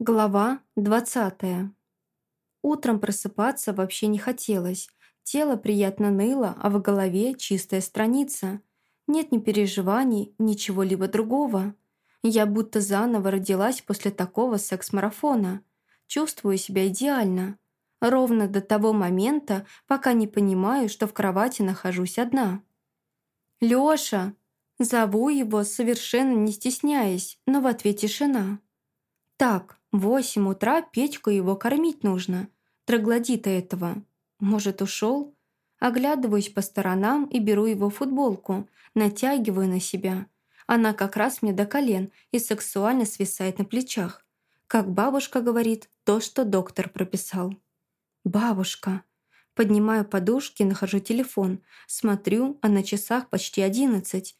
Глава 20. Утром просыпаться вообще не хотелось. Тело приятно ныло, а в голове чистая страница. Нет ни переживаний, ничего либо другого. Я будто заново родилась после такого секс-марафона. Чувствую себя идеально. Ровно до того момента, пока не понимаю, что в кровати нахожусь одна. «Лёша!» Зову его, совершенно не стесняясь, но в ответ тишина. «Так, восемь утра Петьку его кормить нужно. Троглодита этого. Может, ушел? Оглядываюсь по сторонам и беру его футболку, натягиваю на себя. Она как раз мне до колен и сексуально свисает на плечах. Как бабушка говорит, то, что доктор прописал. «Бабушка!» Поднимаю подушки, нахожу телефон. Смотрю, а на часах почти одиннадцать.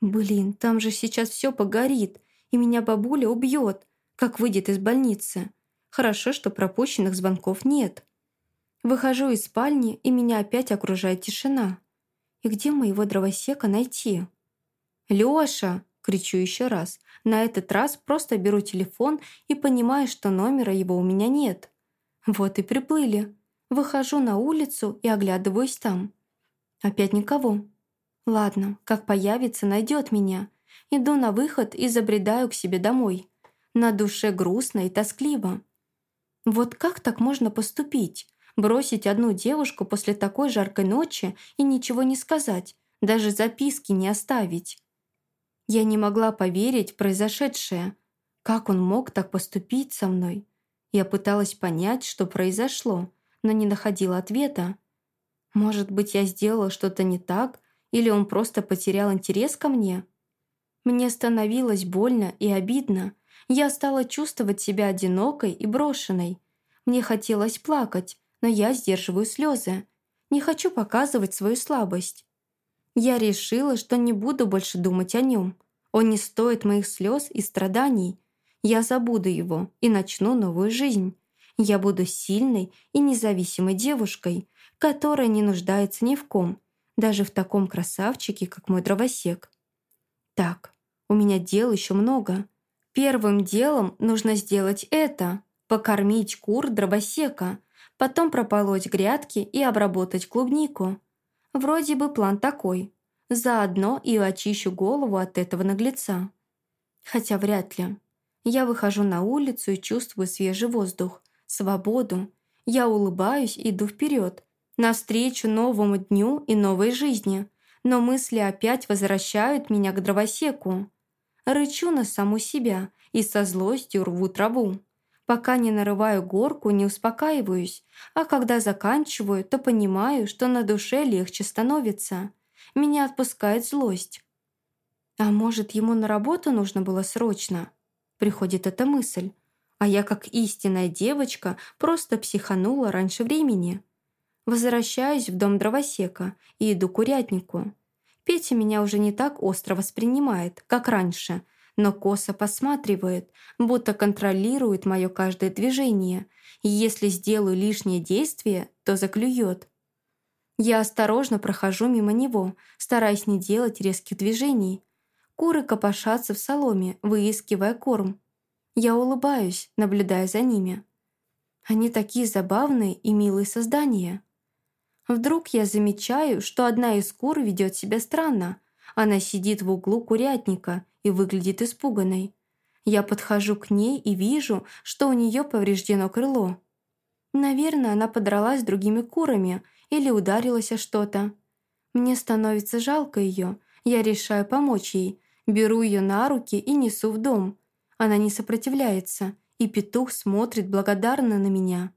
Блин, там же сейчас все погорит, и меня бабуля убьет как выйдет из больницы. Хорошо, что пропущенных звонков нет. Выхожу из спальни, и меня опять окружает тишина. И где моего дровосека найти? «Лёша!» — кричу еще раз. На этот раз просто беру телефон и понимаю, что номера его у меня нет. Вот и приплыли. Выхожу на улицу и оглядываюсь там. Опять никого. Ладно, как появится, найдет меня. Иду на выход и забредаю к себе домой. На душе грустно и тоскливо. Вот как так можно поступить? Бросить одну девушку после такой жаркой ночи и ничего не сказать, даже записки не оставить? Я не могла поверить в произошедшее. Как он мог так поступить со мной? Я пыталась понять, что произошло, но не находила ответа. Может быть, я сделала что-то не так, или он просто потерял интерес ко мне? Мне становилось больно и обидно, я стала чувствовать себя одинокой и брошенной. Мне хотелось плакать, но я сдерживаю слезы. Не хочу показывать свою слабость. Я решила, что не буду больше думать о нем. Он не стоит моих слез и страданий. Я забуду его и начну новую жизнь. Я буду сильной и независимой девушкой, которая не нуждается ни в ком, даже в таком красавчике, как мой дровосек. Так, у меня дел еще много. Первым делом нужно сделать это – покормить кур дровосека, потом прополоть грядки и обработать клубнику. Вроде бы план такой. Заодно и очищу голову от этого наглеца. Хотя вряд ли. Я выхожу на улицу и чувствую свежий воздух, свободу. Я улыбаюсь и иду вперед, навстречу новому дню и новой жизни. Но мысли опять возвращают меня к дровосеку. Рычу на саму себя и со злостью рву траву. Пока не нарываю горку, не успокаиваюсь, а когда заканчиваю, то понимаю, что на душе легче становится. Меня отпускает злость. А может, ему на работу нужно было срочно? Приходит эта мысль. А я, как истинная девочка, просто психанула раньше времени. Возвращаюсь в дом дровосека и иду к курятнику. Петя меня уже не так остро воспринимает, как раньше, но косо посматривает, будто контролирует мое каждое движение, и если сделаю лишнее действие, то заклюет. Я осторожно прохожу мимо него, стараясь не делать резких движений. Куры копошатся в соломе, выискивая корм. Я улыбаюсь, наблюдая за ними. Они такие забавные и милые создания. Вдруг я замечаю, что одна из кур ведет себя странно. Она сидит в углу курятника и выглядит испуганной. Я подхожу к ней и вижу, что у нее повреждено крыло. Наверное, она подралась с другими курами или ударилась о что-то. Мне становится жалко ее. Я решаю помочь ей. Беру ее на руки и несу в дом. Она не сопротивляется, и петух смотрит благодарно на меня.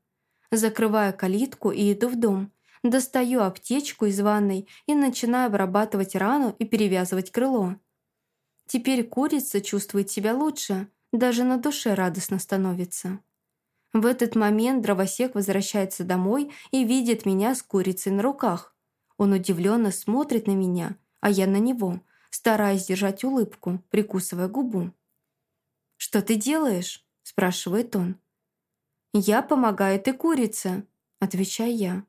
Закрываю калитку и иду в дом. Достаю аптечку из ванной и начинаю обрабатывать рану и перевязывать крыло. Теперь курица чувствует себя лучше, даже на душе радостно становится. В этот момент дровосек возвращается домой и видит меня с курицей на руках. Он удивленно смотрит на меня, а я на него, стараясь держать улыбку, прикусывая губу. «Что ты делаешь?» – спрашивает он. «Я помогаю этой курице», – отвечаю я.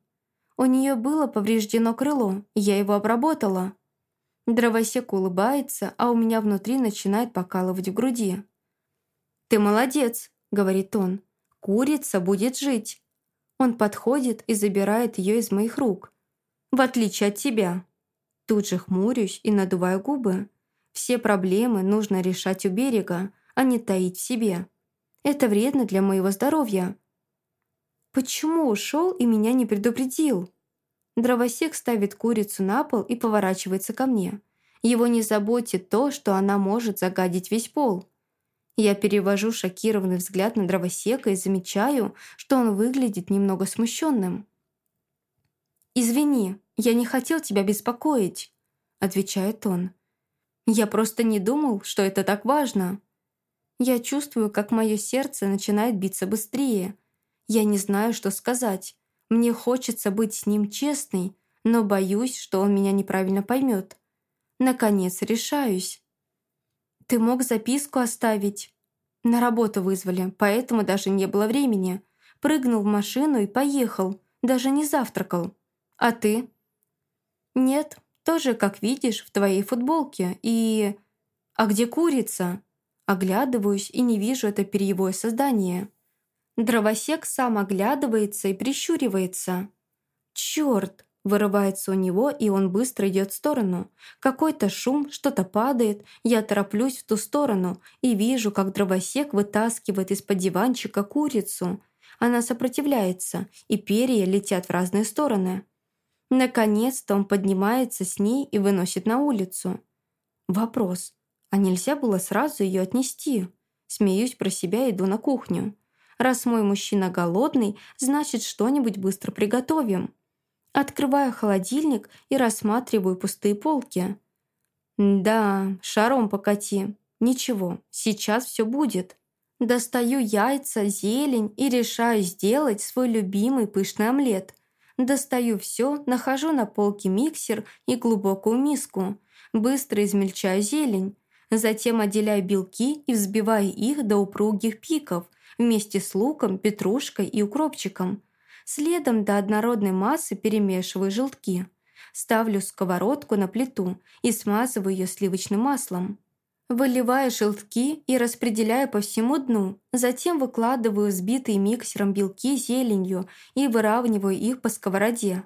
У нее было повреждено крыло, я его обработала. Дровосек улыбается, а у меня внутри начинает покалывать в груди. «Ты молодец!» — говорит он. «Курица будет жить». Он подходит и забирает ее из моих рук. «В отличие от тебя». Тут же хмурюсь и надуваю губы. Все проблемы нужно решать у берега, а не таить в себе. Это вредно для моего здоровья. Почему ушел и меня не предупредил? Дровосек ставит курицу на пол и поворачивается ко мне. Его не заботит то, что она может загадить весь пол. Я перевожу шокированный взгляд на дровосека и замечаю, что он выглядит немного смущенным. «Извини, я не хотел тебя беспокоить», — отвечает он. «Я просто не думал, что это так важно». Я чувствую, как мое сердце начинает биться быстрее. Я не знаю, что сказать. Мне хочется быть с ним честной, но боюсь, что он меня неправильно поймет. Наконец решаюсь. «Ты мог записку оставить?» «На работу вызвали, поэтому даже не было времени. Прыгнул в машину и поехал, даже не завтракал. А ты?» «Нет, тоже, как видишь, в твоей футболке. И... А где курица?» Оглядываюсь и не вижу это перьевое создание. Дровосек сам оглядывается и прищуривается. «Чёрт!» Вырывается у него, и он быстро идет в сторону. Какой-то шум, что-то падает. Я тороплюсь в ту сторону и вижу, как дровосек вытаскивает из-под диванчика курицу. Она сопротивляется, и перья летят в разные стороны. Наконец-то он поднимается с ней и выносит на улицу. Вопрос. А нельзя было сразу ее отнести? Смеюсь про себя и иду на кухню. Раз мой мужчина голодный, значит, что-нибудь быстро приготовим. Открываю холодильник и рассматриваю пустые полки. Да, шаром покати. Ничего, сейчас все будет. Достаю яйца, зелень и решаю сделать свой любимый пышный омлет. Достаю все, нахожу на полке миксер и глубокую миску. Быстро измельчаю зелень. Затем отделяю белки и взбиваю их до упругих пиков вместе с луком, петрушкой и укропчиком. Следом до однородной массы перемешиваю желтки. Ставлю сковородку на плиту и смазываю ее сливочным маслом. Выливаю желтки и распределяю по всему дну. Затем выкладываю взбитые миксером белки зеленью и выравниваю их по сковороде.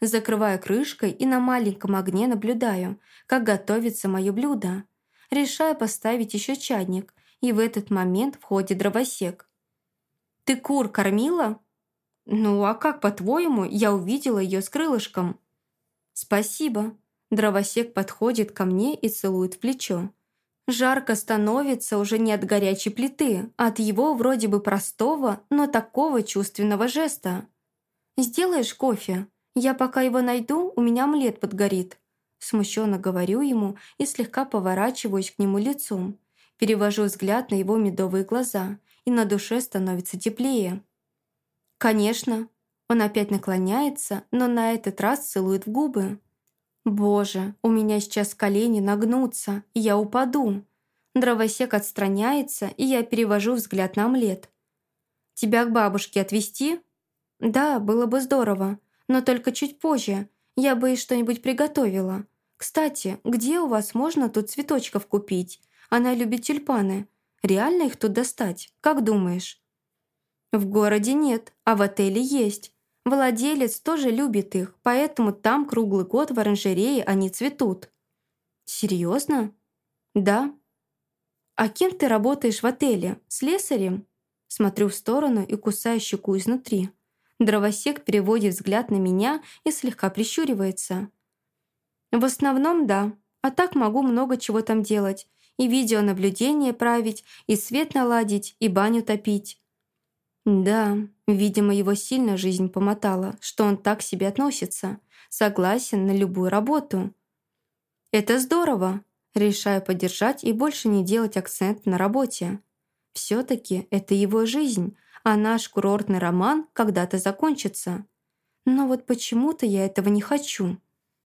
Закрываю крышкой и на маленьком огне наблюдаю, как готовится мое блюдо. Решаю поставить еще чайник, и в этот момент входит дровосек. «Ты кур кормила?» «Ну а как, по-твоему, я увидела ее с крылышком?» «Спасибо». Дровосек подходит ко мне и целует в плечо. Жарко становится уже не от горячей плиты, а от его вроде бы простого, но такого чувственного жеста. «Сделаешь кофе? Я пока его найду, у меня омлет подгорит». Смущенно говорю ему и слегка поворачиваюсь к нему лицом. Перевожу взгляд на его медовые глаза, и на душе становится теплее. «Конечно». Он опять наклоняется, но на этот раз целует в губы. «Боже, у меня сейчас колени нагнутся, и я упаду». Дровосек отстраняется, и я перевожу взгляд на омлет. «Тебя к бабушке отвезти?» «Да, было бы здорово, но только чуть позже. Я бы и что-нибудь приготовила. Кстати, где у вас можно тут цветочков купить? Она любит тюльпаны. Реально их тут достать? Как думаешь?» В городе нет, а в отеле есть. Владелец тоже любит их, поэтому там круглый год в оранжерее они цветут. Серьезно? Да. А кем ты работаешь в отеле? Слесарем? Смотрю в сторону и кусаю щеку изнутри. Дровосек переводит взгляд на меня и слегка прищуривается. В основном да, а так могу много чего там делать. И видеонаблюдение править, и свет наладить, и баню топить. Да, видимо, его сильно жизнь помотала, что он так к себе относится. Согласен на любую работу. Это здорово. Решаю поддержать и больше не делать акцент на работе. Все-таки это его жизнь, а наш курортный роман когда-то закончится. Но вот почему-то я этого не хочу.